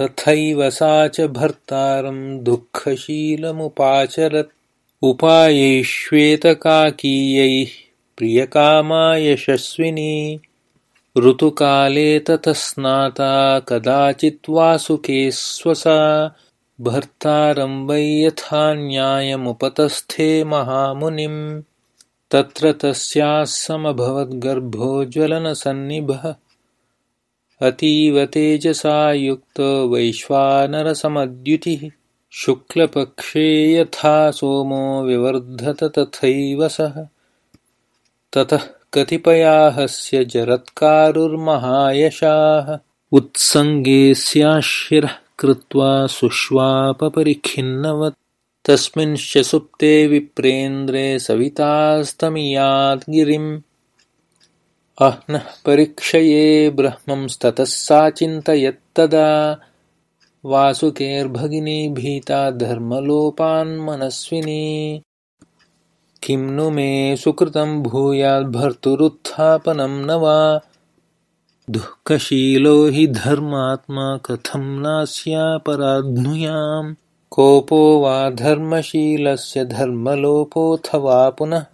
तथैव सा च भर्तारं दुःखशीलमुपाचरत्। उपायैश्वेतकाकीयैः प्रियकामा यशस्विनी ऋतुकाले ततः स्नाता कदाचित् वासुके स्वसा। भर्तारं वै यथा न्यायमुपतस्थे महामुनिम्। तत्र तस्याः समभवद्गर्भो ज्वलनसन्निभः अतीव तेजसा युक्तो वैश्वानरसमद्युतिः। शुक्लपक्षे यथा सोमो व्यवर्धत तथैव सः। ततः कतिपयाहस्य जरत्कारुर्महायशाः। उत्सङ्गे स्याशिरः कृत्वा सुष्वापपरिखिन्नवत्। तस्मिंश्च सुप्ते विप्रेन्द्रे सवितास्तमियाद्गिरिम् नः परीक्षये ब्रह्मंस्ततः सा चिन्तयत्तदा। वासुकेर्भगिनी भीता धर्मलोपान्मनस्विनी किं नु मे सुकृतं भूयाद्भर्तुरुत्थापनं न वा? दुःखशीलो हि धर्मात्मा कथं नास्यापराध्नुयाम् कोपो वा धर्मशीलस्य धर्मलोपोऽथवा पुनः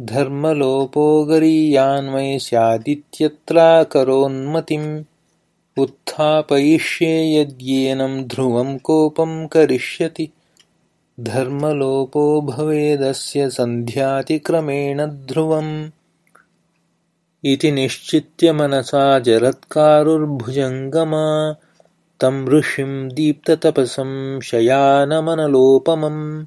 धर्मलोपो गरीयान्वये स्यादित्यत्राकरोन्मतिम् उत्थापयिष्ये यद्येनं ध्रुवं कोपं करिष्यति। धर्मलोपो भवेदस्य सन्ध्यातिक्रमेण ध्रुवम्। इति निश्चित्य मनसा जरत्कारुर्भुजङ्गमा। तं ऋषिं दीप्ततपसं शयानमनलोपमम्